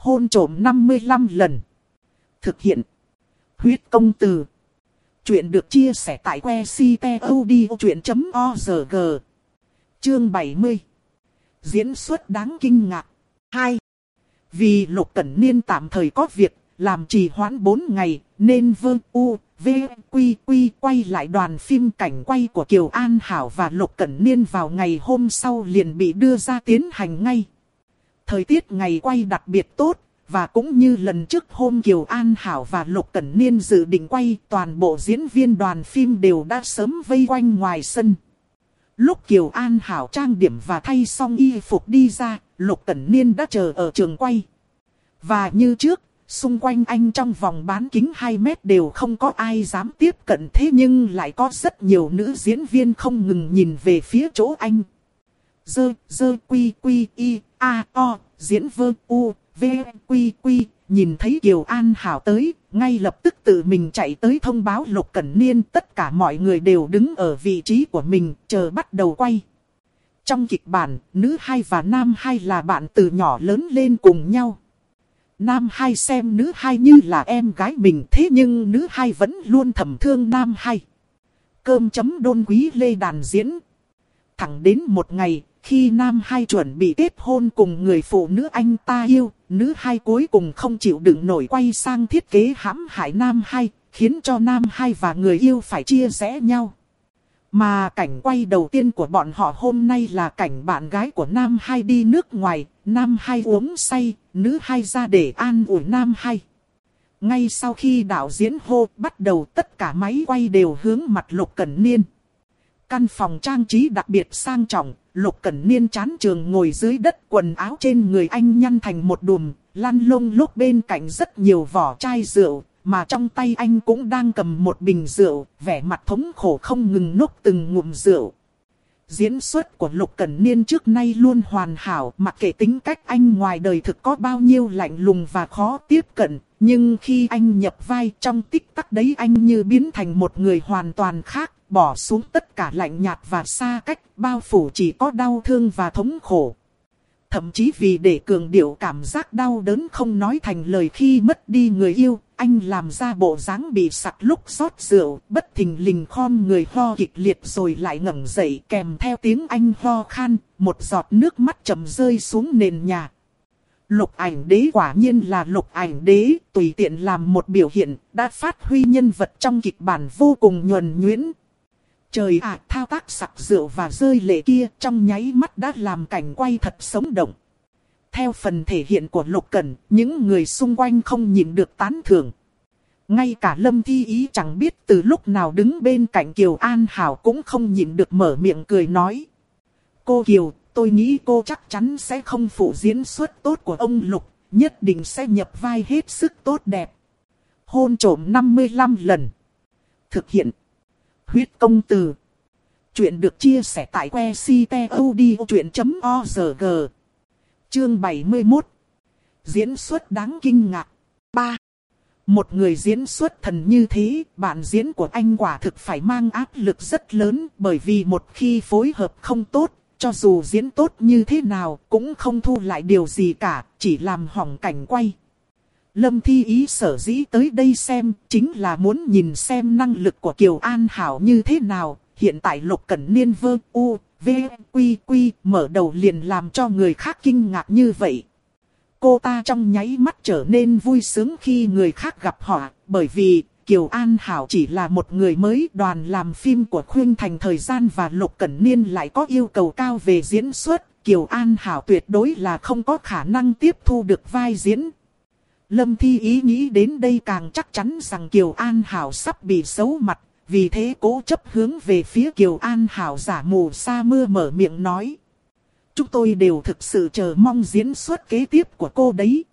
Hôn trộm 55 lần. Thực hiện. Huyết công từ. Chuyện được chia sẻ tại que ctod.org. Chương 70. Diễn xuất đáng kinh ngạc. 2. Vì Lục Cẩn Niên tạm thời có việc, làm trì hoãn 4 ngày, nên vương u, v, quy, quy quay lại đoàn phim cảnh quay của Kiều An Hảo và Lục Cẩn Niên vào ngày hôm sau liền bị đưa ra tiến hành ngay. Thời tiết ngày quay đặc biệt tốt, và cũng như lần trước hôm Kiều An Hảo và Lục Cẩn Niên dự định quay, toàn bộ diễn viên đoàn phim đều đã sớm vây quanh ngoài sân. Lúc Kiều An Hảo trang điểm và thay xong y phục đi ra, Lục Cẩn Niên đã chờ ở trường quay. Và như trước, xung quanh anh trong vòng bán kính 2 mét đều không có ai dám tiếp cận thế nhưng lại có rất nhiều nữ diễn viên không ngừng nhìn về phía chỗ anh. Dơ, dơ, quy, quy, y, a, o, diễn vơ, u, v, quy, quy, nhìn thấy Kiều An Hảo tới, ngay lập tức tự mình chạy tới thông báo Lục Cẩn Niên tất cả mọi người đều đứng ở vị trí của mình, chờ bắt đầu quay. Trong kịch bản, nữ hai và nam hai là bạn từ nhỏ lớn lên cùng nhau. Nam hai xem nữ hai như là em gái mình thế nhưng nữ hai vẫn luôn thầm thương nam hai. Cơm chấm đôn quý lê đàn diễn. Thẳng đến một ngày, khi nam hai chuẩn bị kết hôn cùng người phụ nữ anh ta yêu, nữ hai cuối cùng không chịu đựng nổi quay sang thiết kế hãm hại nam hai, khiến cho nam hai và người yêu phải chia rẽ nhau. Mà cảnh quay đầu tiên của bọn họ hôm nay là cảnh bạn gái của nam hai đi nước ngoài, nam hai uống say, nữ hai ra để an ủi nam hai. Ngay sau khi đạo diễn hô bắt đầu tất cả máy quay đều hướng mặt Lục Cẩn Niên. Căn phòng trang trí đặc biệt sang trọng, Lục Cẩn Niên chán trường ngồi dưới đất quần áo trên người anh nhăn thành một đùm, lăn lông lúc bên cạnh rất nhiều vỏ chai rượu, mà trong tay anh cũng đang cầm một bình rượu, vẻ mặt thống khổ không ngừng nốt từng ngụm rượu. Diễn xuất của Lục Cẩn Niên trước nay luôn hoàn hảo, mặc kệ tính cách anh ngoài đời thực có bao nhiêu lạnh lùng và khó tiếp cận, nhưng khi anh nhập vai trong tích tắc đấy anh như biến thành một người hoàn toàn khác, bỏ xuống tất cả lạnh nhạt và xa cách, bao phủ chỉ có đau thương và thống khổ. Thậm chí vì để cường điệu cảm giác đau đớn không nói thành lời khi mất đi người yêu, anh làm ra bộ dáng bị sặc lúc rót rượu, bất thình lình khom người ho kịch liệt rồi lại ngẩng dậy kèm theo tiếng anh ho khan, một giọt nước mắt chậm rơi xuống nền nhà. Lục ảnh đế quả nhiên là lục ảnh đế, tùy tiện làm một biểu hiện, đã phát huy nhân vật trong kịch bản vô cùng nhuần nhuyễn. Trời ạ, thao tác sặc rượu và rơi lệ kia trong nháy mắt đã làm cảnh quay thật sống động. Theo phần thể hiện của Lục Cẩn, những người xung quanh không nhìn được tán thưởng. Ngay cả Lâm Thi Ý chẳng biết từ lúc nào đứng bên cạnh Kiều An Hảo cũng không nhìn được mở miệng cười nói. Cô Kiều, tôi nghĩ cô chắc chắn sẽ không phụ diễn xuất tốt của ông Lục, nhất định sẽ nhập vai hết sức tốt đẹp. Hôn trổm 55 lần. Thực hiện. Huyết công từ. Chuyện được chia sẻ tại que ctod.org. Chương 71 Diễn xuất đáng kinh ngạc 3. Một người diễn xuất thần như thế, bản diễn của anh quả thực phải mang áp lực rất lớn bởi vì một khi phối hợp không tốt, cho dù diễn tốt như thế nào cũng không thu lại điều gì cả, chỉ làm hỏng cảnh quay. Lâm Thi Ý sở dĩ tới đây xem, chính là muốn nhìn xem năng lực của Kiều An Hảo như thế nào. Hiện tại Lục Cẩn Niên vơ u, v, quy quy, mở đầu liền làm cho người khác kinh ngạc như vậy. Cô ta trong nháy mắt trở nên vui sướng khi người khác gặp họ, bởi vì Kiều An Hảo chỉ là một người mới đoàn làm phim của Khuyên Thành thời gian và Lục Cẩn Niên lại có yêu cầu cao về diễn xuất. Kiều An Hảo tuyệt đối là không có khả năng tiếp thu được vai diễn. Lâm Thi ý nghĩ đến đây càng chắc chắn rằng Kiều An Hảo sắp bị xấu mặt, vì thế cố chấp hướng về phía Kiều An Hảo giả mù sa mưa mở miệng nói. Chúng tôi đều thực sự chờ mong diễn xuất kế tiếp của cô đấy.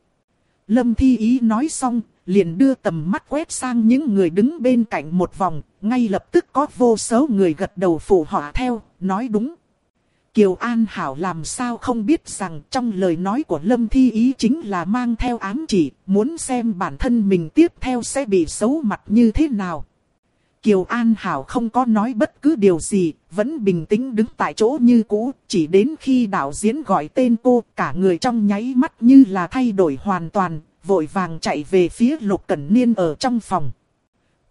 Lâm Thi ý nói xong, liền đưa tầm mắt quét sang những người đứng bên cạnh một vòng, ngay lập tức có vô số người gật đầu phụ họa theo, nói đúng. Kiều An Hảo làm sao không biết rằng trong lời nói của Lâm Thi Ý chính là mang theo ám chỉ, muốn xem bản thân mình tiếp theo sẽ bị xấu mặt như thế nào. Kiều An Hảo không có nói bất cứ điều gì, vẫn bình tĩnh đứng tại chỗ như cũ, chỉ đến khi đạo diễn gọi tên cô, cả người trong nháy mắt như là thay đổi hoàn toàn, vội vàng chạy về phía Lục Cẩn Niên ở trong phòng.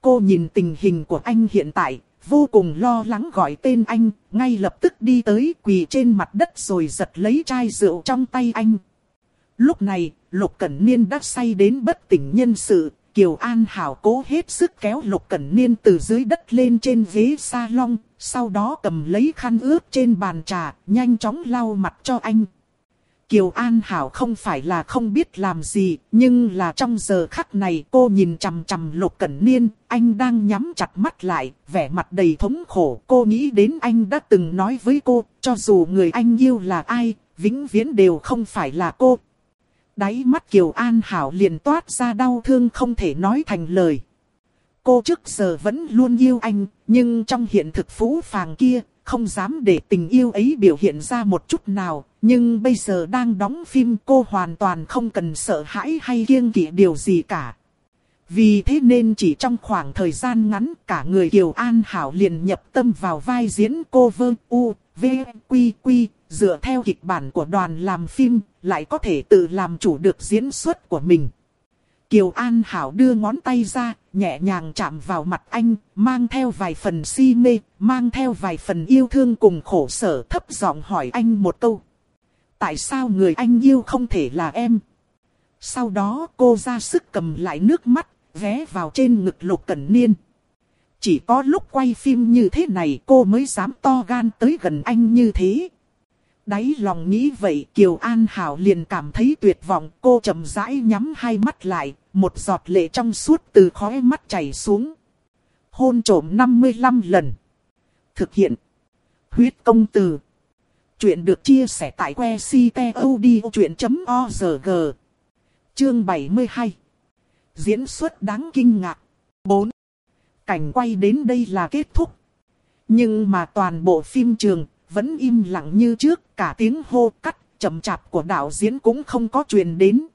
Cô nhìn tình hình của anh hiện tại, vô cùng lo lắng gọi tên anh, ngay lập tức đi tới quỳ trên mặt đất rồi giật lấy chai rượu trong tay anh. Lúc này, Lục Cẩn Niên đã say đến bất tỉnh nhân sự, Kiều An Hảo cố hết sức kéo Lục Cẩn Niên từ dưới đất lên trên ghế salon, sau đó cầm lấy khăn ướt trên bàn trà, nhanh chóng lau mặt cho anh. Kiều An Hảo không phải là không biết làm gì, nhưng là trong giờ khắc này cô nhìn chằm chằm Lục Cẩn Niên, anh đang nhắm chặt mắt lại, vẻ mặt đầy thống khổ. Cô nghĩ đến anh đã từng nói với cô, cho dù người anh yêu là ai, vĩnh viễn đều không phải là cô. Đáy mắt Kiều An Hảo liền toát ra đau thương không thể nói thành lời. Cô trước giờ vẫn luôn yêu anh, nhưng trong hiện thực phú phàng kia, không dám để tình yêu ấy biểu hiện ra một chút nào, nhưng bây giờ đang đóng phim cô hoàn toàn không cần sợ hãi hay kiêng kỵ điều gì cả. Vì thế nên chỉ trong khoảng thời gian ngắn cả người Kiều An Hảo liền nhập tâm vào vai diễn cô Vơ U, V, Quy, Quy, dựa theo kịch bản của đoàn làm phim, lại có thể tự làm chủ được diễn xuất của mình. Kiều An Hảo đưa ngón tay ra, nhẹ nhàng chạm vào mặt anh, mang theo vài phần si mê, mang theo vài phần yêu thương cùng khổ sở thấp giọng hỏi anh một câu. Tại sao người anh yêu không thể là em? Sau đó cô ra sức cầm lại nước mắt, ghé vào trên ngực lục cẩn niên. Chỉ có lúc quay phim như thế này cô mới dám to gan tới gần anh như thế. Đáy lòng nghĩ vậy Kiều An Hảo liền cảm thấy tuyệt vọng cô chậm rãi nhắm hai mắt lại, một giọt lệ trong suốt từ khóe mắt chảy xuống. Hôn trổm 55 lần. Thực hiện. Huyết công từ. Chuyện được chia sẻ tại que ctod.org. Chương 72. Diễn xuất đáng kinh ngạc. 4. Cảnh quay đến đây là kết thúc. Nhưng mà toàn bộ phim trường vẫn im lặng như trước, cả tiếng hô cắt, chậm chạp của đạo diễn cũng không có truyền đến.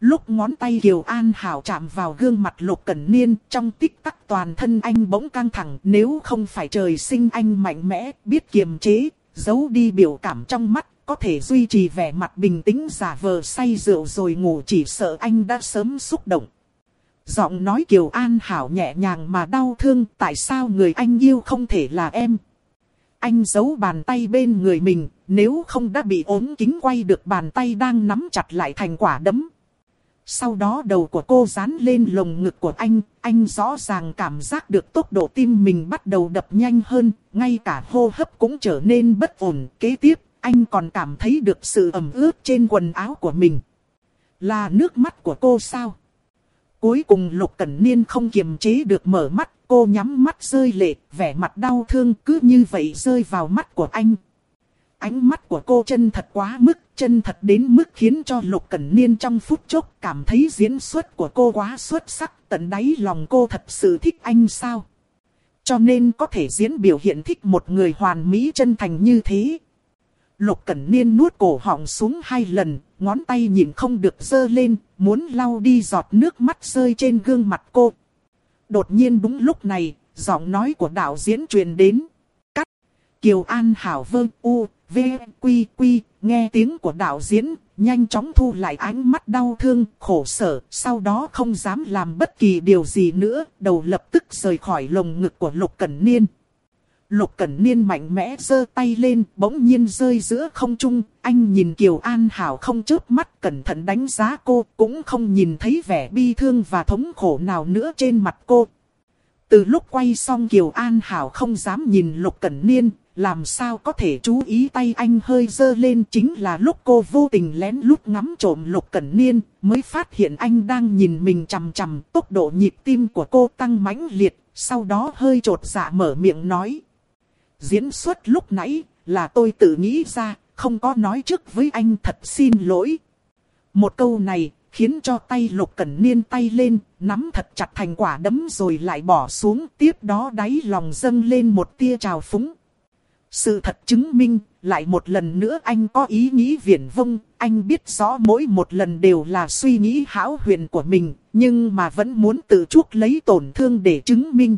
Lúc ngón tay Kiều An Hảo chạm vào gương mặt Lục Cẩn Niên, trong tích tắc toàn thân anh bỗng căng thẳng, nếu không phải trời sinh anh mạnh mẽ, biết kiềm chế, giấu đi biểu cảm trong mắt, có thể duy trì vẻ mặt bình tĩnh giả vờ say rượu rồi ngủ chỉ sợ anh đã sớm xúc động. Giọng nói Kiều An Hảo nhẹ nhàng mà đau thương, tại sao người anh yêu không thể là em, anh giấu bàn tay bên người mình, nếu không đã bị ốm kính quay được bàn tay đang nắm chặt lại thành quả đấm. Sau đó đầu của cô dán lên lồng ngực của anh, anh rõ ràng cảm giác được tốc độ tim mình bắt đầu đập nhanh hơn, ngay cả hô hấp cũng trở nên bất ổn. Kế tiếp, anh còn cảm thấy được sự ẩm ướt trên quần áo của mình. Là nước mắt của cô sao? Cuối cùng Lục Cẩn Niên không kiềm chế được mở mắt, cô nhắm mắt rơi lệ, vẻ mặt đau thương cứ như vậy rơi vào mắt của anh. Ánh mắt của cô chân thật quá mức, chân thật đến mức khiến cho Lục Cẩn Niên trong phút chốc cảm thấy diễn xuất của cô quá xuất sắc, tận đáy lòng cô thật sự thích anh sao. Cho nên có thể diễn biểu hiện thích một người hoàn mỹ chân thành như thế. Lục Cẩn Niên nuốt cổ họng xuống hai lần, ngón tay nhìn không được dơ lên, muốn lau đi giọt nước mắt rơi trên gương mặt cô. Đột nhiên đúng lúc này, giọng nói của đạo diễn truyền đến. Cắt. Kiều An Hảo Vơ U, V, Quy, Quy, nghe tiếng của đạo diễn, nhanh chóng thu lại ánh mắt đau thương, khổ sở, sau đó không dám làm bất kỳ điều gì nữa, đầu lập tức rời khỏi lồng ngực của Lục Cẩn Niên. Lục Cẩn Niên mạnh mẽ giơ tay lên, bỗng nhiên rơi giữa không trung, anh nhìn Kiều An Hảo không chớp mắt cẩn thận đánh giá cô, cũng không nhìn thấy vẻ bi thương và thống khổ nào nữa trên mặt cô. Từ lúc quay xong Kiều An Hảo không dám nhìn Lục Cẩn Niên, làm sao có thể chú ý tay anh hơi dơ lên. Chính là lúc cô vô tình lén lút ngắm trộm Lục Cẩn Niên, mới phát hiện anh đang nhìn mình chằm chằm, tốc độ nhịp tim của cô tăng mãnh liệt, sau đó hơi trột dạ mở miệng nói diễn xuất lúc nãy là tôi tự nghĩ ra, không có nói trước với anh thật xin lỗi. Một câu này khiến cho tay lục cẩn niên tay lên, nắm thật chặt thành quả đấm rồi lại bỏ xuống, tiếp đó đáy lòng dâng lên một tia trào phúng. Sự thật chứng minh, lại một lần nữa anh có ý nghĩ viển vông, anh biết rõ mỗi một lần đều là suy nghĩ hão huyền của mình, nhưng mà vẫn muốn tự chuốc lấy tổn thương để chứng minh.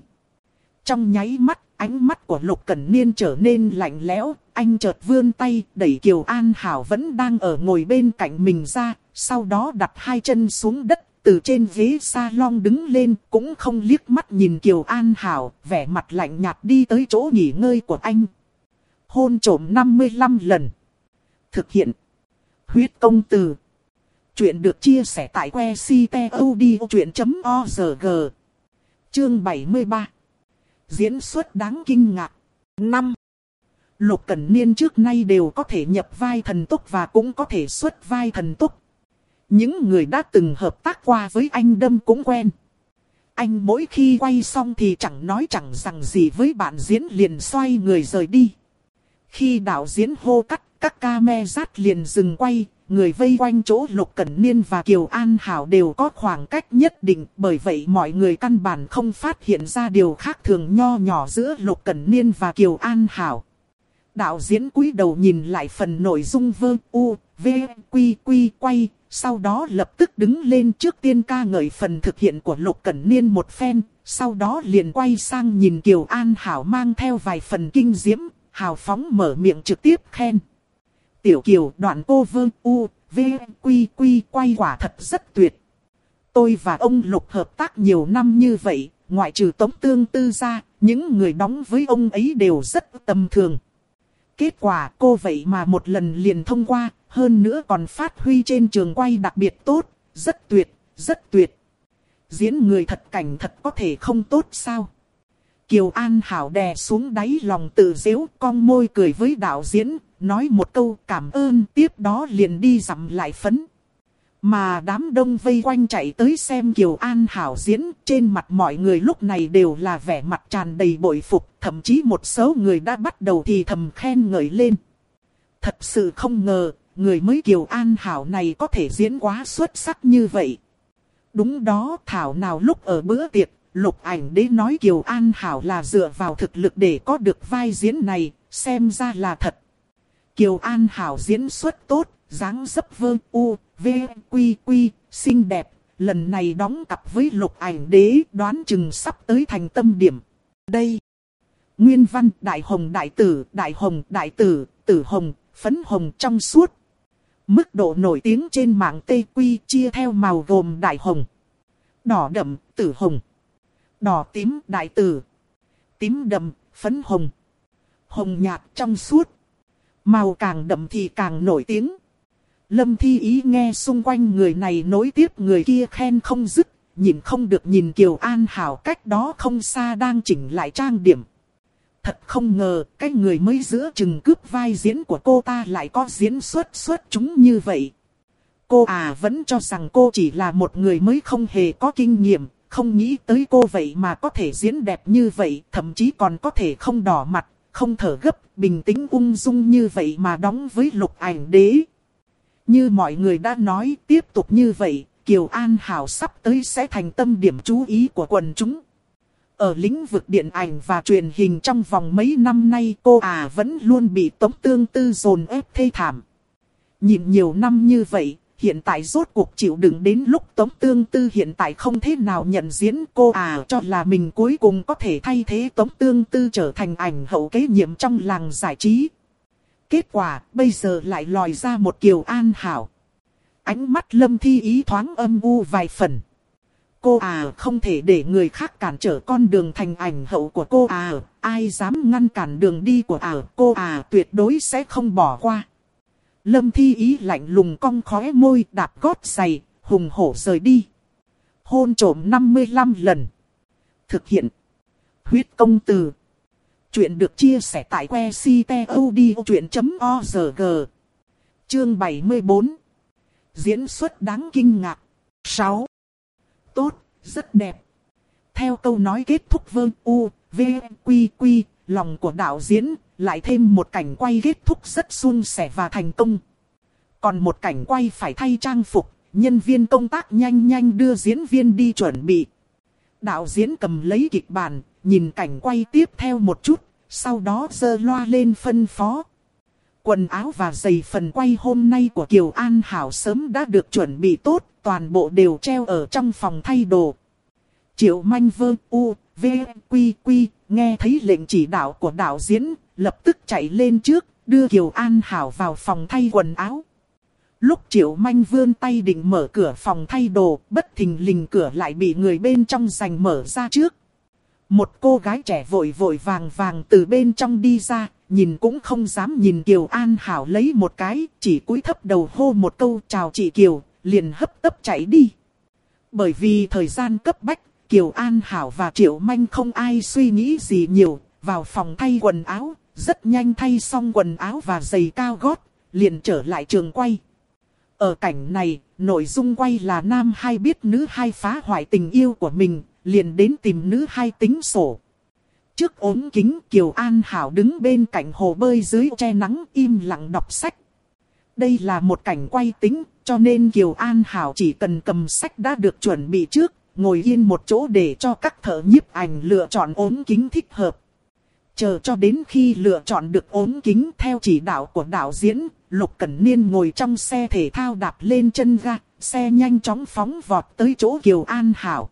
Trong nháy mắt, ánh mắt của Lục Cẩn Niên trở nên lạnh lẽo, anh chợt vươn tay đẩy Kiều An Hảo vẫn đang ở ngồi bên cạnh mình ra, sau đó đặt hai chân xuống đất, từ trên ghế salon đứng lên, cũng không liếc mắt nhìn Kiều An Hảo, vẻ mặt lạnh nhạt đi tới chỗ nghỉ ngơi của anh. Hôn trổm 55 lần. Thực hiện. Huyết công từ. Chuyện được chia sẻ tại que ctod.org. Chương 73. Diễn xuất đáng kinh ngạc. 5. Lục Cẩn Niên trước nay đều có thể nhập vai thần tốc và cũng có thể xuất vai thần tốc. Những người đã từng hợp tác qua với anh Đâm cũng quen. Anh mỗi khi quay xong thì chẳng nói chẳng rằng gì với bạn diễn liền xoay người rời đi. Khi đạo diễn hô cắt, các ca me rát liền dừng quay, người vây quanh chỗ Lục Cẩn Niên và Kiều An Hảo đều có khoảng cách nhất định, bởi vậy mọi người căn bản không phát hiện ra điều khác thường nho nhỏ giữa Lục Cẩn Niên và Kiều An Hảo. Đạo diễn quý đầu nhìn lại phần nội dung vơ u, v, quy quy quay, sau đó lập tức đứng lên trước tiên ca ngợi phần thực hiện của Lục Cẩn Niên một phen, sau đó liền quay sang nhìn Kiều An Hảo mang theo vài phần kinh diễm, hào phóng mở miệng trực tiếp khen. Tiểu Kiều đoạn cô Vương u, v, quy quy quay quả thật rất tuyệt. Tôi và ông Lục hợp tác nhiều năm như vậy, ngoại trừ tống tương tư ra, những người đóng với ông ấy đều rất tầm thường. Kết quả cô vậy mà một lần liền thông qua, hơn nữa còn phát huy trên trường quay đặc biệt tốt, rất tuyệt, rất tuyệt. Diễn người thật cảnh thật có thể không tốt sao? Kiều An Hảo đè xuống đáy lòng tự dễu, con môi cười với đạo diễn, nói một câu cảm ơn, tiếp đó liền đi dặm lại phấn. Mà đám đông vây quanh chạy tới xem Kiều An Hảo diễn, trên mặt mọi người lúc này đều là vẻ mặt tràn đầy bội phục, thậm chí một số người đã bắt đầu thì thầm khen ngợi lên. Thật sự không ngờ, người mới Kiều An Hảo này có thể diễn quá xuất sắc như vậy. Đúng đó, Thảo nào lúc ở bữa tiệc, lục ảnh đế nói Kiều An Hảo là dựa vào thực lực để có được vai diễn này, xem ra là thật. Kiều An Hảo diễn xuất tốt, dáng dấp vơ u, v, quy quy, xinh đẹp, lần này đóng cặp với lục ảnh đế đoán chừng sắp tới thành tâm điểm. Đây, nguyên văn đại hồng đại tử, đại hồng đại tử, tử hồng, phấn hồng trong suốt. Mức độ nổi tiếng trên mạng Tây Quy chia theo màu gồm đại hồng, đỏ đậm, tử hồng, đỏ tím đại tử, tím đậm, phấn hồng, hồng nhạt trong suốt. Màu càng đậm thì càng nổi tiếng. Lâm Thi Ý nghe xung quanh người này nối tiếp người kia khen không dứt, nhìn không được nhìn Kiều An Hảo cách đó không xa đang chỉnh lại trang điểm. Thật không ngờ, cái người mới giữa chừng cướp vai diễn của cô ta lại có diễn xuất xuất chúng như vậy. Cô à vẫn cho rằng cô chỉ là một người mới không hề có kinh nghiệm, không nghĩ tới cô vậy mà có thể diễn đẹp như vậy, thậm chí còn có thể không đỏ mặt, không thở gấp, bình tĩnh ung dung như vậy mà đóng với lục ảnh đế. Như mọi người đã nói, tiếp tục như vậy, Kiều An Hảo sắp tới sẽ thành tâm điểm chú ý của quần chúng. Ở lĩnh vực điện ảnh và truyền hình trong vòng mấy năm nay cô à vẫn luôn bị tống tương tư dồn ép thê thảm. Nhìn nhiều năm như vậy, hiện tại rốt cuộc chịu đựng đến lúc tống tương tư hiện tại không thế nào nhận diễn cô à cho là mình cuối cùng có thể thay thế tống tương tư trở thành ảnh hậu kế nhiệm trong làng giải trí. Kết quả bây giờ lại lòi ra một kiều an hảo. Ánh mắt lâm thi ý thoáng âm u vài phần. Cô à không thể để người khác cản trở con đường thành ảnh hậu của cô à, ai dám ngăn cản đường đi của à, cô à tuyệt đối sẽ không bỏ qua. Lâm thi ý lạnh lùng cong khóe môi đạp gót giày, hùng hổ rời đi. Hôn trổm 55 lần. Thực hiện. Huyết công từ. Chuyện được chia sẻ tại que ctod.org. Chương 74. Diễn xuất đáng kinh ngạc. 6. Tốt, rất đẹp. Theo câu nói kết thúc vương u, v, quy quy, lòng của đạo diễn, lại thêm một cảnh quay kết thúc rất suôn sẻ và thành công. Còn một cảnh quay phải thay trang phục, nhân viên công tác nhanh nhanh đưa diễn viên đi chuẩn bị. Đạo diễn cầm lấy kịch bản, nhìn cảnh quay tiếp theo một chút, sau đó dơ loa lên phân phó. Quần áo và giày phần quay hôm nay của Kiều An Hảo sớm đã được chuẩn bị tốt, toàn bộ đều treo ở trong phòng thay đồ. Triệu manh vơ u, V, Quy, Quy, nghe thấy lệnh chỉ đạo của đạo diễn, lập tức chạy lên trước, đưa Kiều An Hảo vào phòng thay quần áo. Lúc Triệu Manh vươn tay định mở cửa phòng thay đồ, bất thình lình cửa lại bị người bên trong giành mở ra trước. Một cô gái trẻ vội vội vàng vàng từ bên trong đi ra, nhìn cũng không dám nhìn Kiều An Hảo lấy một cái, chỉ cúi thấp đầu hô một câu chào chị Kiều, liền hấp tấp chạy đi. Bởi vì thời gian cấp bách, Kiều An Hảo và Triệu Manh không ai suy nghĩ gì nhiều, vào phòng thay quần áo, rất nhanh thay xong quần áo và giày cao gót, liền trở lại trường quay. Ở cảnh này, nội dung quay là nam hai biết nữ hai phá hoại tình yêu của mình, liền đến tìm nữ hai tính sổ. Trước ốm kính Kiều An Hảo đứng bên cạnh hồ bơi dưới che nắng im lặng đọc sách. Đây là một cảnh quay tính, cho nên Kiều An Hảo chỉ cần cầm sách đã được chuẩn bị trước, ngồi yên một chỗ để cho các thợ nhiếp ảnh lựa chọn ốm kính thích hợp. Chờ cho đến khi lựa chọn được ốm kính theo chỉ đạo của đạo diễn, Lục Cẩn Niên ngồi trong xe thể thao đạp lên chân ga, xe nhanh chóng phóng vọt tới chỗ Kiều An Hảo.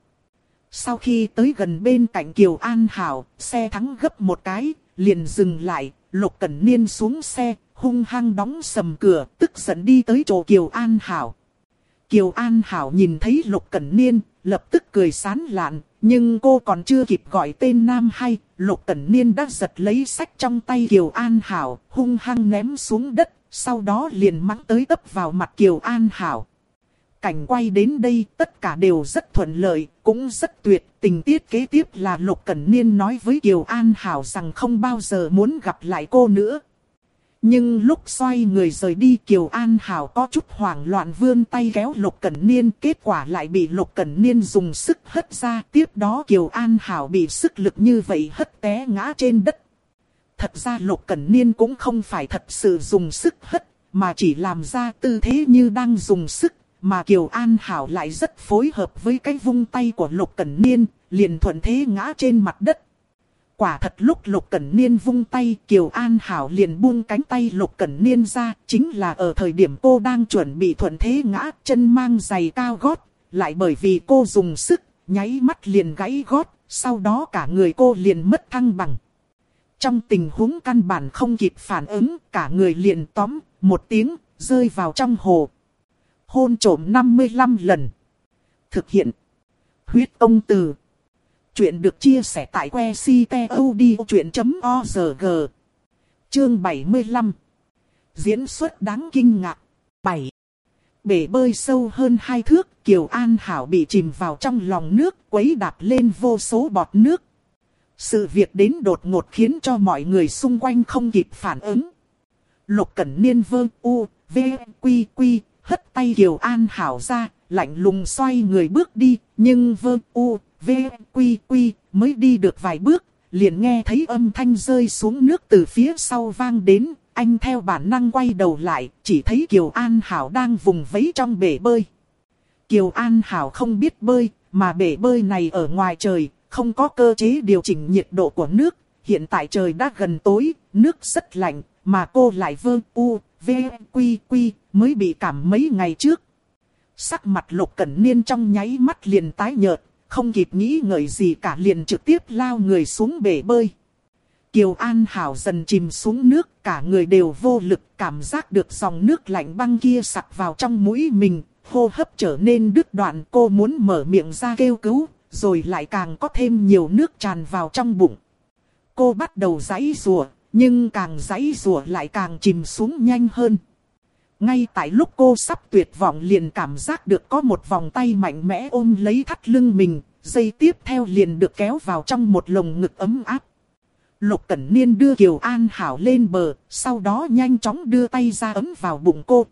Sau khi tới gần bên cạnh Kiều An Hảo, xe thắng gấp một cái, liền dừng lại, Lục Cẩn Niên xuống xe, hung hăng đóng sầm cửa, tức giận đi tới chỗ Kiều An Hảo. Kiều An Hảo nhìn thấy Lục Cẩn Niên, lập tức cười sán lạn, nhưng cô còn chưa kịp gọi tên Nam hay, Lục Cẩn Niên đã giật lấy sách trong tay Kiều An Hảo, hung hăng ném xuống đất, sau đó liền mắng tới tấp vào mặt Kiều An Hảo. Cảnh quay đến đây tất cả đều rất thuận lợi, cũng rất tuyệt. Tình tiết kế tiếp là Lục Cẩn Niên nói với Kiều An Hảo rằng không bao giờ muốn gặp lại cô nữa. Nhưng lúc xoay người rời đi Kiều An Hảo có chút hoảng loạn vươn tay kéo Lục Cẩn Niên. Kết quả lại bị Lục Cẩn Niên dùng sức hất ra. Tiếp đó Kiều An Hảo bị sức lực như vậy hất té ngã trên đất. Thật ra Lục Cẩn Niên cũng không phải thật sự dùng sức hất, mà chỉ làm ra tư thế như đang dùng sức. Mà Kiều An Hảo lại rất phối hợp với cái vung tay của Lục Cẩn Niên, liền thuận thế ngã trên mặt đất. Quả thật lúc Lục Cẩn Niên vung tay, Kiều An Hảo liền buông cánh tay Lục Cẩn Niên ra, chính là ở thời điểm cô đang chuẩn bị thuận thế ngã, chân mang giày cao gót, lại bởi vì cô dùng sức, nháy mắt liền gãy gót, sau đó cả người cô liền mất thăng bằng. Trong tình huống căn bản không kịp phản ứng, cả người liền tóm, một tiếng, rơi vào trong hồ. Hôn trổm 55 lần. Thực hiện. Huyết ông từ. Chuyện được chia sẻ tại que ctod.org. Chương 75. Diễn xuất đáng kinh ngạc. 7. Bể bơi sâu hơn hai thước, Kiều An Hảo bị chìm vào trong lòng nước, quấy đạp lên vô số bọt nước. Sự việc đến đột ngột khiến cho mọi người xung quanh không kịp phản ứng. Lục Cẩn Niên vơ u, v, quy quy, hất tay Kiều An Hảo ra, lạnh lùng xoay người bước đi, nhưng vơ u, v, quy quy, mới đi được vài bước, liền nghe thấy âm thanh rơi xuống nước từ phía sau vang đến, anh theo bản năng quay đầu lại, chỉ thấy Kiều An Hảo đang vùng vẫy trong bể bơi. Kiều An Hảo không biết bơi, mà bể bơi này ở ngoài trời, không có cơ chế điều chỉnh nhiệt độ của nước. Hiện tại trời đã gần tối, nước rất lạnh, mà cô lại vơ u, v, quy quy, mới bị cảm mấy ngày trước. Sắc mặt lục cẩn niên trong nháy mắt liền tái nhợt, không kịp nghĩ ngợi gì cả liền trực tiếp lao người xuống bể bơi. Kiều An Hảo dần chìm xuống nước, cả người đều vô lực, cảm giác được dòng nước lạnh băng kia sặc vào trong mũi mình, hô hấp trở nên đứt đoạn cô muốn mở miệng ra kêu cứu, rồi lại càng có thêm nhiều nước tràn vào trong bụng. Cô bắt đầu giãy rùa, nhưng càng giãy rùa lại càng chìm xuống nhanh hơn. Ngay tại lúc cô sắp tuyệt vọng liền cảm giác được có một vòng tay mạnh mẽ ôm lấy thắt lưng mình, dây tiếp theo liền được kéo vào trong một lồng ngực ấm áp. Lục Cẩn Niên đưa Kiều An Hảo lên bờ, sau đó nhanh chóng đưa tay ra ấm vào bụng cô.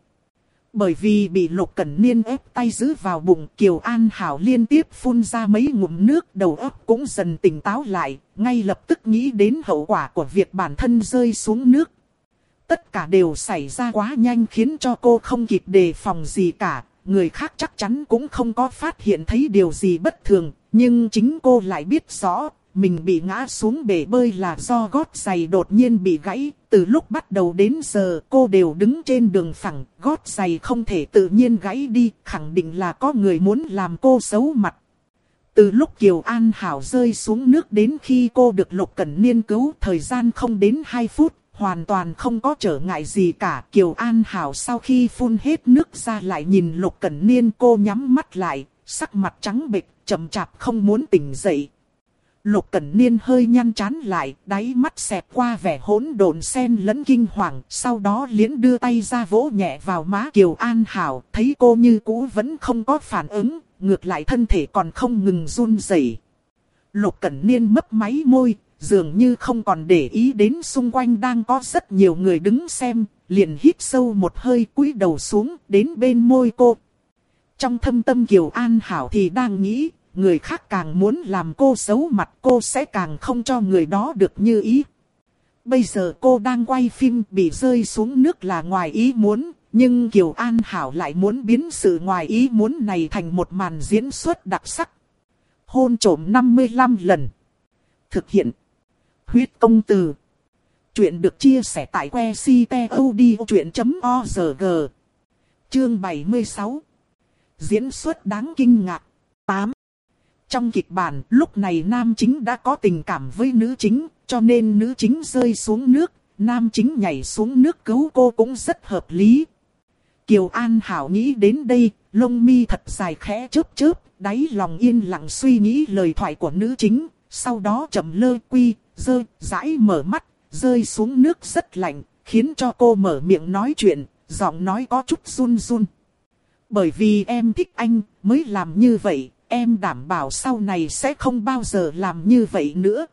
Bởi vì bị Lục Cẩn Niên ép tay giữ vào bụng Kiều An Hảo liên tiếp phun ra mấy ngụm nước đầu óc cũng dần tỉnh táo lại, ngay lập tức nghĩ đến hậu quả của việc bản thân rơi xuống nước. Tất cả đều xảy ra quá nhanh khiến cho cô không kịp đề phòng gì cả, người khác chắc chắn cũng không có phát hiện thấy điều gì bất thường, nhưng chính cô lại biết rõ, mình bị ngã xuống bể bơi là do gót giày đột nhiên bị gãy. Từ lúc bắt đầu đến giờ cô đều đứng trên đường phẳng, gót giày không thể tự nhiên gãy đi, khẳng định là có người muốn làm cô xấu mặt. Từ lúc Kiều An Hảo rơi xuống nước đến khi cô được Lục Cẩn Niên cứu thời gian không đến 2 phút, hoàn toàn không có trở ngại gì cả. Kiều An Hảo sau khi phun hết nước ra lại nhìn Lục Cẩn Niên cô nhắm mắt lại, sắc mặt trắng bệch, chậm chạp không muốn tỉnh dậy. Lục Cẩn Niên hơi nhăn chán lại, đáy mắt xẹt qua vẻ hỗn độn xen lẫn kinh hoàng, sau đó liễn đưa tay ra vỗ nhẹ vào má Kiều An Hảo, thấy cô như cũ vẫn không có phản ứng, ngược lại thân thể còn không ngừng run rẩy. Lục Cẩn Niên mấp máy môi, dường như không còn để ý đến xung quanh đang có rất nhiều người đứng xem, liền hít sâu một hơi cúi đầu xuống đến bên môi cô. Trong thâm tâm Kiều An Hảo thì đang nghĩ, người khác càng muốn làm cô xấu mặt cô sẽ càng không cho người đó được như ý. Bây giờ cô đang quay phim bị rơi xuống nước là ngoài ý muốn, nhưng Kiều An Hảo lại muốn biến sự ngoài ý muốn này thành một màn diễn xuất đặc sắc. Hôn trổm 55 lần. Thực hiện. Huyết công từ. Chuyện được chia sẻ tại que ctod.org. Chương 76. Diễn xuất đáng kinh ngạc. 8. Trong kịch bản, lúc này nam chính đã có tình cảm với nữ chính, cho nên nữ chính rơi xuống nước, nam chính nhảy xuống nước cứu cô cũng rất hợp lý. Kiều An Hảo nghĩ đến đây, lông mi thật dài khẽ chớp chớp, đáy lòng yên lặng suy nghĩ lời thoại của nữ chính, sau đó chậm lơ quy, rơi, rãi mở mắt, rơi xuống nước rất lạnh, khiến cho cô mở miệng nói chuyện, giọng nói có chút run run. Bởi vì em thích anh, mới làm như vậy, em đảm bảo sau này sẽ không bao giờ làm như vậy nữa.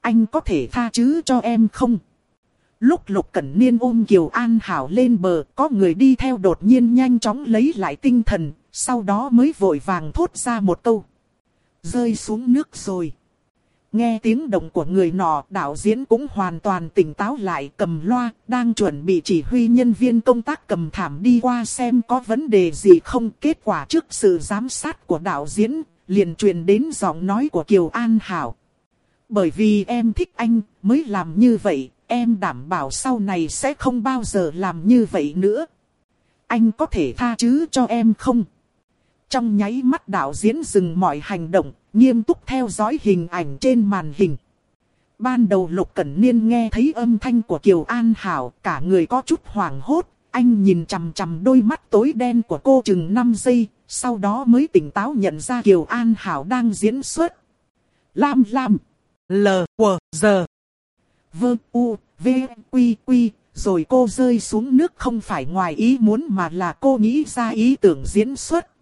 Anh có thể tha chứ cho em không? Lúc Lục Cẩn Niên ôm Kiều An Hảo lên bờ, có người đi theo đột nhiên nhanh chóng lấy lại tinh thần, sau đó mới vội vàng thốt ra một câu. Rơi xuống nước rồi. Nghe tiếng động của người nọ, đạo diễn cũng hoàn toàn tỉnh táo lại cầm loa, đang chuẩn bị chỉ huy nhân viên công tác cầm thảm đi qua xem có vấn đề gì không. Kết quả trước sự giám sát của đạo diễn, liền truyền đến giọng nói của Kiều An Hảo. Bởi vì em thích anh, mới làm như vậy, em đảm bảo sau này sẽ không bao giờ làm như vậy nữa. Anh có thể tha chứ cho em không? Trong nháy mắt đạo diễn dừng mọi hành động, nghiêm túc theo dõi hình ảnh trên màn hình. Ban đầu Lục Cẩn Niên nghe thấy âm thanh của Kiều An Hảo, cả người có chút hoảng hốt, anh nhìn chằm chằm đôi mắt tối đen của cô chừng 5 giây, sau đó mới tỉnh táo nhận ra Kiều An Hảo đang diễn xuất. Lam Lam, L, W, G, V, U, V, Quy, Quy, rồi cô rơi xuống nước không phải ngoài ý muốn mà là cô nghĩ ra ý tưởng diễn xuất.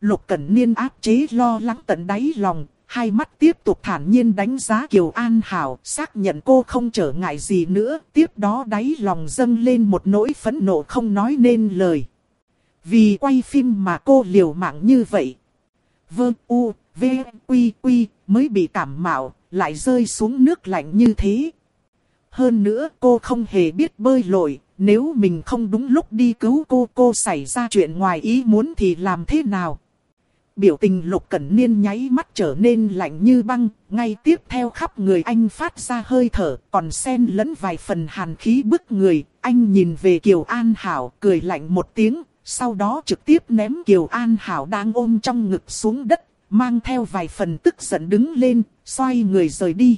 Lục Cẩn Niên áp chế lo lắng tận đáy lòng, hai mắt tiếp tục thản nhiên đánh giá Kiều An Hảo, xác nhận cô không trở ngại gì nữa, tiếp đó đáy lòng dâng lên một nỗi phẫn nộ không nói nên lời. Vì quay phim mà cô liều mạng như vậy. Vương U, V, Quy, Quy, mới bị cảm mạo, lại rơi xuống nước lạnh như thế. Hơn nữa cô không hề biết bơi lội, nếu mình không đúng lúc đi cứu cô cô xảy ra chuyện ngoài ý muốn thì làm thế nào? Biểu tình lục cẩn niên nháy mắt trở nên lạnh như băng, ngay tiếp theo khắp người anh phát ra hơi thở, còn xen lẫn vài phần hàn khí bức người, anh nhìn về Kiều An Hảo, cười lạnh một tiếng, sau đó trực tiếp ném Kiều An Hảo đang ôm trong ngực xuống đất, mang theo vài phần tức giận đứng lên, xoay người rời đi.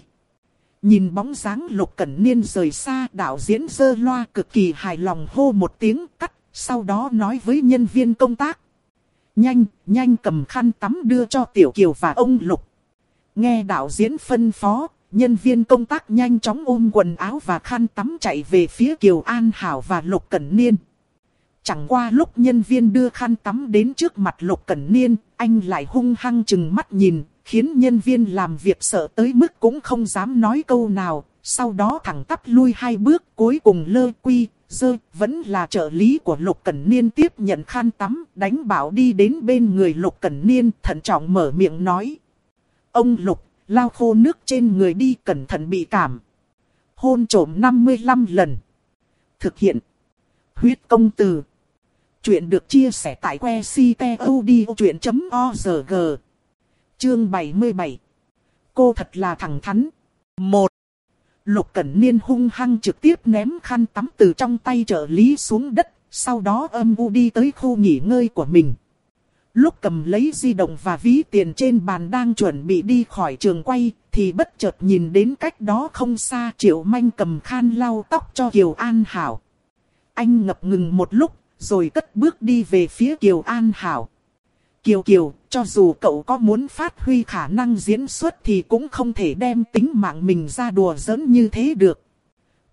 Nhìn bóng dáng lục cẩn niên rời xa đạo diễn dơ loa cực kỳ hài lòng hô một tiếng cắt, sau đó nói với nhân viên công tác Nhanh, nhanh cầm khăn tắm đưa cho Tiểu Kiều và ông Lục. Nghe đạo diễn phân phó, nhân viên công tác nhanh chóng ôm quần áo và khăn tắm chạy về phía Kiều An Hảo và Lục Cẩn Niên. Chẳng qua lúc nhân viên đưa khăn tắm đến trước mặt Lục Cẩn Niên, anh lại hung hăng chừng mắt nhìn, khiến nhân viên làm việc sợ tới mức cũng không dám nói câu nào, sau đó thẳng tắp lui hai bước cuối cùng lơ quy, dơ, vẫn là trợ lý của Lục Cẩn Niên tiếp nhận khăn tắm, đánh bảo đi đến bên người Lục Cẩn Niên, thận trọng mở miệng nói. Ông Lục, lao khô nước trên người đi cẩn thận bị cảm. Hôn trổm 55 lần. Thực hiện. Huyết công từ. Chuyện được chia sẻ tại que ctod.org. Chương 77. Cô thật là thẳng thắn. 1. Lục Cẩn Niên hung hăng trực tiếp ném khăn tắm từ trong tay trợ lý xuống đất, sau đó âm u đi tới khu nghỉ ngơi của mình. lúc cầm lấy di động và ví tiền trên bàn đang chuẩn bị đi khỏi trường quay, thì bất chợt nhìn đến cách đó không xa Triệu Manh cầm khăn lau tóc cho Kiều An Hảo. Anh ngập ngừng một lúc, rồi cất bước đi về phía Kiều An Hảo. Kiều Kiều, cho dù cậu có muốn phát huy khả năng diễn xuất thì cũng không thể đem tính mạng mình ra đùa giỡn như thế được.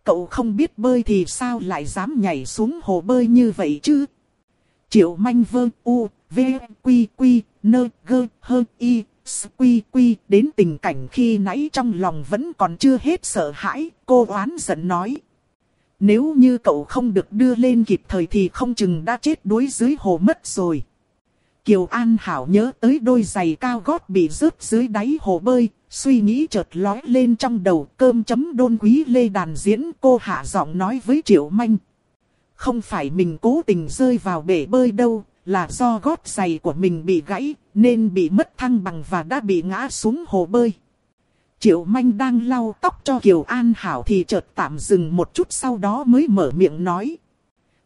Cậu không biết bơi thì sao lại dám nhảy xuống hồ bơi như vậy chứ? Triệu manh vơ u, v, quy quy, nơ, gơ, hơ, y, s, quy quy. Đến tình cảnh khi nãy trong lòng vẫn còn chưa hết sợ hãi, cô oán giận nói. Nếu như cậu không được đưa lên kịp thời thì không chừng đã chết đuối dưới hồ mất rồi. Kiều An Hảo nhớ tới đôi giày cao gót bị rớt dưới đáy hồ bơi, suy nghĩ chợt lói lên trong đầu cơm chấm đôn quý lê đàn diễn cô hạ giọng nói với Triệu Manh. Không phải mình cố tình rơi vào bể bơi đâu, là do gót giày của mình bị gãy, nên bị mất thăng bằng và đã bị ngã xuống hồ bơi. Triệu Manh đang lau tóc cho Kiều An Hảo thì chợt tạm dừng một chút sau đó mới mở miệng nói.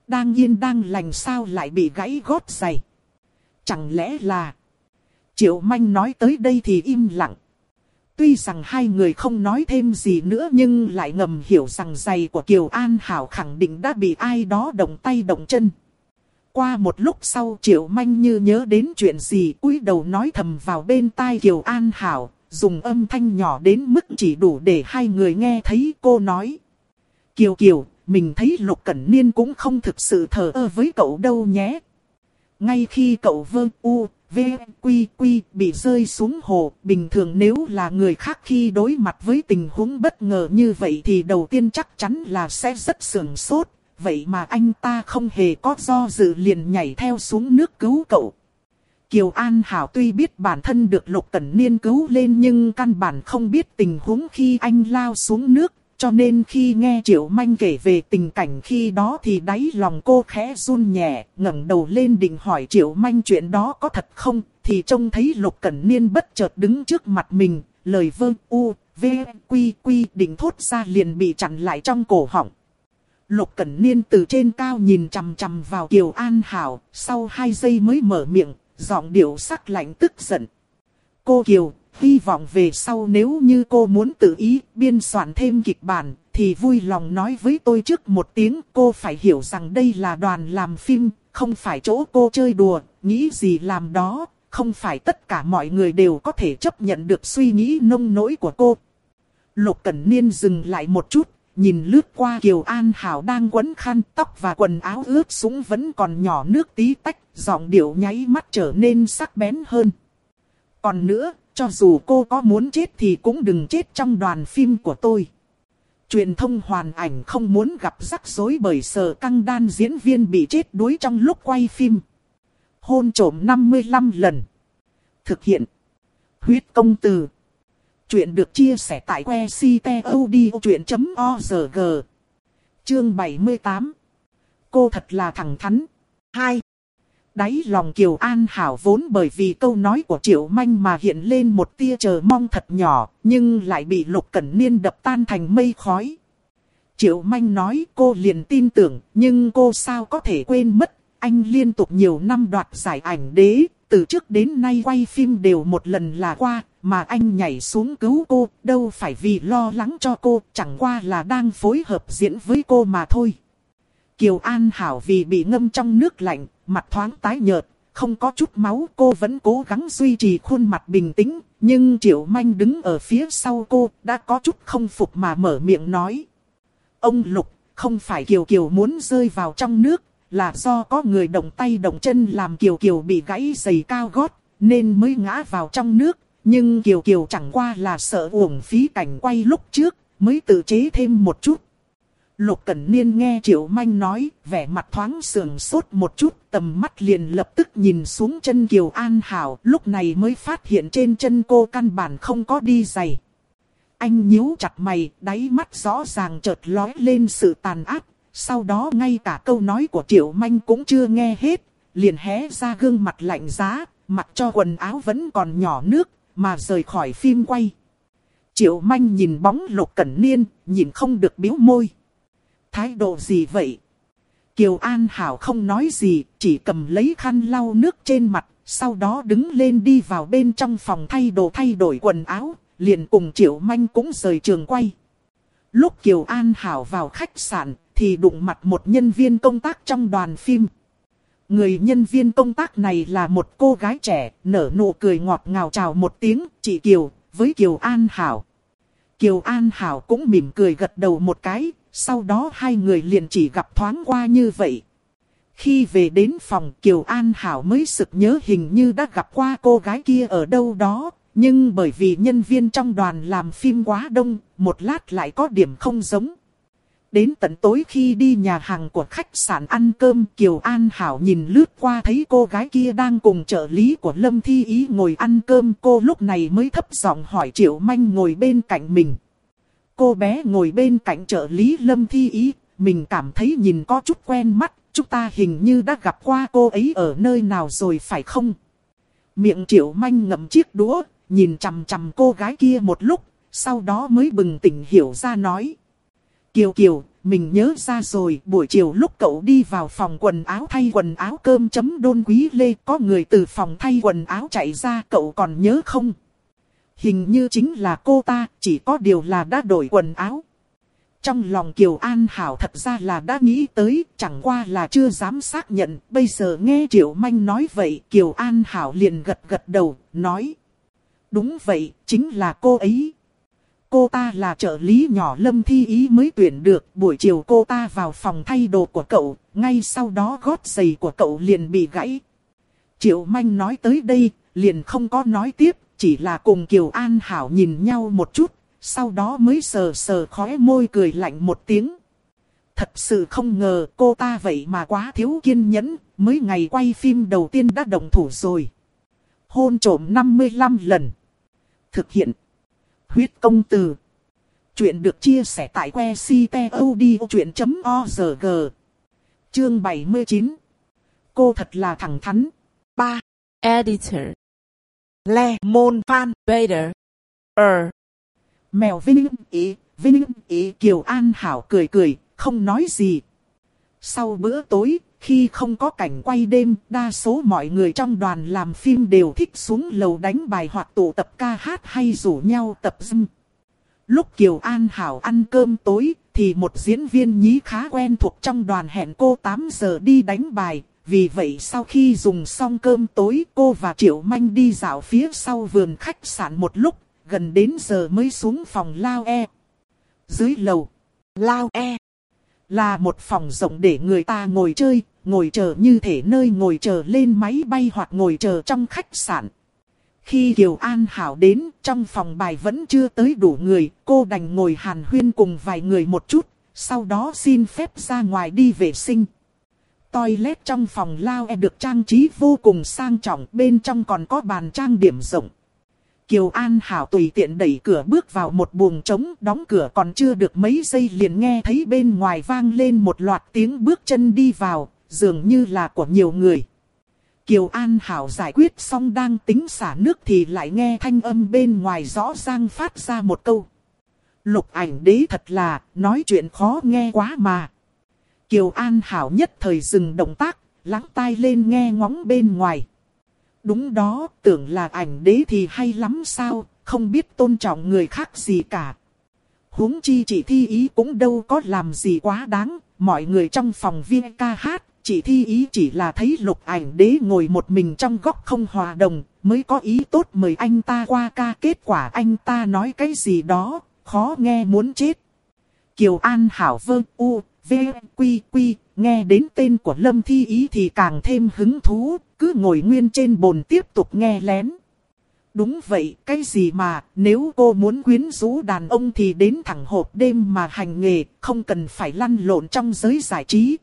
Đang yên đang lành sao lại bị gãy gót giày. Chẳng lẽ là... Triệu Manh nói tới đây thì im lặng. Tuy rằng hai người không nói thêm gì nữa nhưng lại ngầm hiểu rằng giày của Kiều An Hảo khẳng định đã bị ai đó động tay động chân. Qua một lúc sau Triệu Manh như nhớ đến chuyện gì cúi đầu nói thầm vào bên tai Kiều An Hảo, dùng âm thanh nhỏ đến mức chỉ đủ để hai người nghe thấy cô nói. Kiều Kiều, mình thấy Lục Cẩn Niên cũng không thực sự thờ ơ với cậu đâu nhé. Ngay khi cậu vơ u, v, quy quy bị rơi xuống hồ, bình thường nếu là người khác khi đối mặt với tình huống bất ngờ như vậy thì đầu tiên chắc chắn là sẽ rất sườn sốt. Vậy mà anh ta không hề có do dự liền nhảy theo xuống nước cứu cậu. Kiều An Hảo tuy biết bản thân được Lục Cẩn Niên cứu lên nhưng căn bản không biết tình huống khi anh lao xuống nước, cho nên khi nghe Triệu Manh kể về tình cảnh khi đó thì đáy lòng cô khẽ run nhẹ, ngẩng đầu lên định hỏi Triệu Manh chuyện đó có thật không, thì trông thấy Lục Cẩn Niên bất chợt đứng trước mặt mình, lời vơ u, v, quy quy định thốt ra liền bị chặn lại trong cổ họng. Lục Cẩn Niên từ trên cao nhìn chằm chằm vào Kiều An Hảo, sau hai giây mới mở miệng, giọng điệu sắc lạnh tức giận. Cô Kiều, hy vọng về sau nếu như cô muốn tự ý biên soạn thêm kịch bản, thì vui lòng nói với tôi trước một tiếng. Cô phải hiểu rằng đây là đoàn làm phim, không phải chỗ cô chơi đùa, nghĩ gì làm đó. Không phải tất cả mọi người đều có thể chấp nhận được suy nghĩ nông nỗi của cô. Lục Cẩn Niên dừng lại một chút, nhìn lướt qua Kiều An Hảo đang quấn khăn tóc và quần áo ướt sũng vẫn còn nhỏ nước tí tách, giọng điệu nháy mắt trở nên sắc bén hơn. Còn nữa, cho dù cô có muốn chết thì cũng đừng chết trong đoàn phim của tôi. Truyền thông hoàn ảnh không muốn gặp rắc rối bởi sở căng đan diễn viên bị chết đuối trong lúc quay phim. Hôn trổm 55 lần. Thực hiện. Huyết công từ. Chuyện được chia sẻ tại que ctod.org. Chương 78. Cô thật là thẳng thắn. 2. Đáy lòng Kiều An Hảo vốn bởi vì câu nói của Triệu Manh mà hiện lên một tia chờ mong thật nhỏ, nhưng lại bị Lục Cẩn Niên đập tan thành mây khói. Triệu Manh nói cô liền tin tưởng, nhưng cô sao có thể quên mất, anh liên tục nhiều năm đoạt giải ảnh đế, từ trước đến nay quay phim đều một lần là qua, mà anh nhảy xuống cứu cô, đâu phải vì lo lắng cho cô, chẳng qua là đang phối hợp diễn với cô mà thôi. Kiều An Hảo vì bị ngâm trong nước lạnh, mặt thoáng tái nhợt, không có chút máu cô vẫn cố gắng duy trì khuôn mặt bình tĩnh, nhưng Triệu Manh đứng ở phía sau cô đã có chút không phục mà mở miệng nói. Ông Lục, không phải Kiều Kiều muốn rơi vào trong nước, là do có người động tay động chân làm Kiều Kiều bị gãy giày cao gót, nên mới ngã vào trong nước, nhưng Kiều Kiều chẳng qua là sợ uổng phí cảnh quay lúc trước, mới tự chế thêm một chút. Lục Cẩn Niên nghe Triệu Manh nói, vẻ mặt thoáng sườn sốt một chút, tầm mắt liền lập tức nhìn xuống chân Kiều An Hảo, lúc này mới phát hiện trên chân cô căn bản không có đi giày. Anh nhíu chặt mày, đáy mắt rõ ràng chợt lói lên sự tàn ác, sau đó ngay cả câu nói của Triệu Manh cũng chưa nghe hết, liền hé ra gương mặt lạnh giá, mặc cho quần áo vẫn còn nhỏ nước, mà rời khỏi phim quay. Triệu Manh nhìn bóng Lục Cẩn Niên, nhìn không được biếu môi. Thái độ gì vậy? Kiều An Hảo không nói gì, chỉ cầm lấy khăn lau nước trên mặt, sau đó đứng lên đi vào bên trong phòng thay đồ thay đổi quần áo, liền cùng Triệu Manh cũng rời trường quay. Lúc Kiều An Hảo vào khách sạn, thì đụng mặt một nhân viên công tác trong đoàn phim. Người nhân viên công tác này là một cô gái trẻ, nở nụ cười ngọt ngào chào một tiếng, chị Kiều, với Kiều An Hảo. Kiều An Hảo cũng mỉm cười gật đầu một cái, sau đó hai người liền chỉ gặp thoáng qua như vậy. Khi về đến phòng Kiều An Hảo mới sực nhớ hình như đã gặp qua cô gái kia ở đâu đó, nhưng bởi vì nhân viên trong đoàn làm phim quá đông, một lát lại có điểm không giống. Đến tận tối khi đi nhà hàng của khách sạn ăn cơm Kiều An Hảo nhìn lướt qua thấy cô gái kia đang cùng trợ lý của Lâm Thi Ý ngồi ăn cơm cô lúc này mới thấp giọng hỏi Triệu Manh ngồi bên cạnh mình. Cô bé ngồi bên cạnh trợ lý Lâm Thi Ý, mình cảm thấy nhìn có chút quen mắt, chúng ta hình như đã gặp qua cô ấy ở nơi nào rồi phải không? Miệng Triệu Manh ngậm chiếc đũa, nhìn chằm chằm cô gái kia một lúc, sau đó mới bừng tỉnh hiểu ra nói. Kiều Kiều, mình nhớ ra rồi, buổi chiều lúc cậu đi vào phòng quần áo thay quần áo cơm chấm đôn quý lê, có người từ phòng thay quần áo chạy ra, cậu còn nhớ không? Hình như chính là cô ta, chỉ có điều là đã đổi quần áo. Trong lòng Kiều An Hảo thật ra là đã nghĩ tới, chẳng qua là chưa dám xác nhận. Bây giờ nghe Triệu Manh nói vậy, Kiều An Hảo liền gật gật đầu, nói. Đúng vậy, chính là cô ấy. Cô ta là trợ lý nhỏ Lâm Thi Ý mới tuyển được. Buổi chiều cô ta vào phòng thay đồ của cậu, ngay sau đó gót giày của cậu liền bị gãy. Triệu Manh nói tới đây, liền không có nói tiếp, chỉ là cùng Kiều An Hảo nhìn nhau một chút, sau đó mới sờ sờ khóe môi cười lạnh một tiếng. Thật sự không ngờ cô ta vậy mà quá thiếu kiên nhẫn, mới ngày quay phim đầu tiên đã đồng thủ rồi. Hôn trổm 55 lần. Thực hiện. Huyết công từ. Chuyện được chia sẻ tại que ctod.org. Chương 79. Cô thật là thẳng thắn. 3. Editor. Le Môn Phan Vader. Er. Mèo Vinh Ý, Vinh Ý Kiều An Hảo cười cười, không nói gì. Sau bữa tối, khi không có cảnh quay đêm, đa số mọi người trong đoàn làm phim đều thích xuống lầu đánh bài hoặc tụ tập ca hát hay rủ nhau tập dâm. Lúc Kiều An Hảo ăn cơm tối, thì một diễn viên nhí khá quen thuộc trong đoàn hẹn cô 8 giờ đi đánh bài. Vì vậy sau khi dùng xong cơm tối cô và Triệu Manh đi dạo phía sau vườn khách sạn một lúc, gần đến giờ mới xuống phòng lao e. Dưới lầu, lao e là một phòng rộng để người ta ngồi chơi, ngồi chờ như thể nơi ngồi chờ lên máy bay hoặc ngồi chờ trong khách sạn. Khi Kiều An Hảo đến, trong phòng bài vẫn chưa tới đủ người, cô đành ngồi hàn huyên cùng vài người một chút, sau đó xin phép ra ngoài đi vệ sinh. Toilet trong phòng lao e được trang trí vô cùng sang trọng, bên trong còn có bàn trang điểm rộng. Kiều An Hảo tùy tiện đẩy cửa bước vào một buồng trống, đóng cửa còn chưa được mấy giây liền nghe thấy bên ngoài vang lên một loạt tiếng bước chân đi vào, dường như là của nhiều người. Kiều An Hảo giải quyết xong đang tính xả nước thì lại nghe thanh âm bên ngoài rõ ràng phát ra một câu. Lục ảnh đế thật là, nói chuyện khó nghe quá mà. Kiều An Hảo nhất thời dừng động tác, lắng tai lên nghe ngóng bên ngoài. Đúng đó, tưởng là ảnh đế thì hay lắm sao, không biết tôn trọng người khác gì cả. huống chi chị thi ý cũng đâu có làm gì quá đáng, mọi người trong phòng viên ca hát, chị thi ý chỉ là thấy lục ảnh đế ngồi một mình trong góc không hòa đồng, mới có ý tốt mời anh ta qua ca kết quả anh ta nói cái gì đó, khó nghe muốn chết. Kiều An Hảo Vơ U, V, Quy, Quy, nghe đến tên của Lâm Thi Ý thì càng thêm hứng thú, cứ ngồi nguyên trên bồn tiếp tục nghe lén. Đúng vậy, cái gì mà, nếu cô muốn quyến rũ đàn ông thì đến thẳng hộp đêm mà hành nghề, không cần phải lăn lộn trong giới giải trí.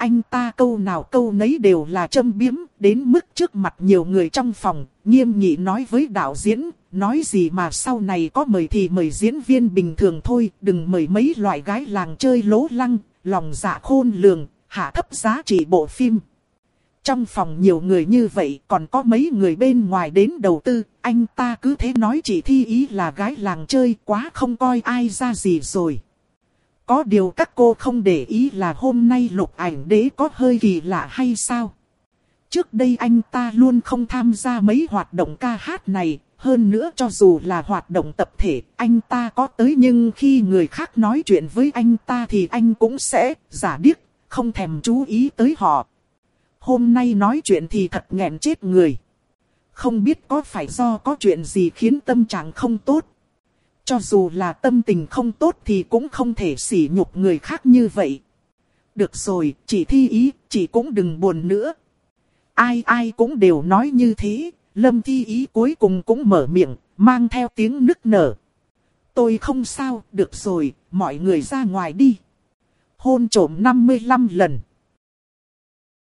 Anh ta câu nào câu nấy đều là châm biếm, đến mức trước mặt nhiều người trong phòng, nghiêm nghị nói với đạo diễn, nói gì mà sau này có mời thì mời diễn viên bình thường thôi, đừng mời mấy loại gái làng chơi lố lăng, lòng dạ khôn lường, hạ thấp giá trị bộ phim. Trong phòng nhiều người như vậy còn có mấy người bên ngoài đến đầu tư, anh ta cứ thế nói chỉ thi ý là gái làng chơi quá không coi ai ra gì rồi. Có điều các cô không để ý là hôm nay lục ảnh đế có hơi kỳ lạ hay sao? Trước đây anh ta luôn không tham gia mấy hoạt động ca hát này, hơn nữa cho dù là hoạt động tập thể, anh ta có tới nhưng khi người khác nói chuyện với anh ta thì anh cũng sẽ giả điếc, không thèm chú ý tới họ. Hôm nay nói chuyện thì thật nghẹn chết người. Không biết có phải do có chuyện gì khiến tâm trạng không tốt. Cho dù là tâm tình không tốt thì cũng không thể sỉ nhục người khác như vậy. Được rồi, chị thi ý, chị cũng đừng buồn nữa. Ai ai cũng đều nói như thế, lâm thi ý cuối cùng cũng mở miệng, mang theo tiếng nức nở. Tôi không sao, được rồi, mọi người ra ngoài đi. Hôn trổm 55 lần.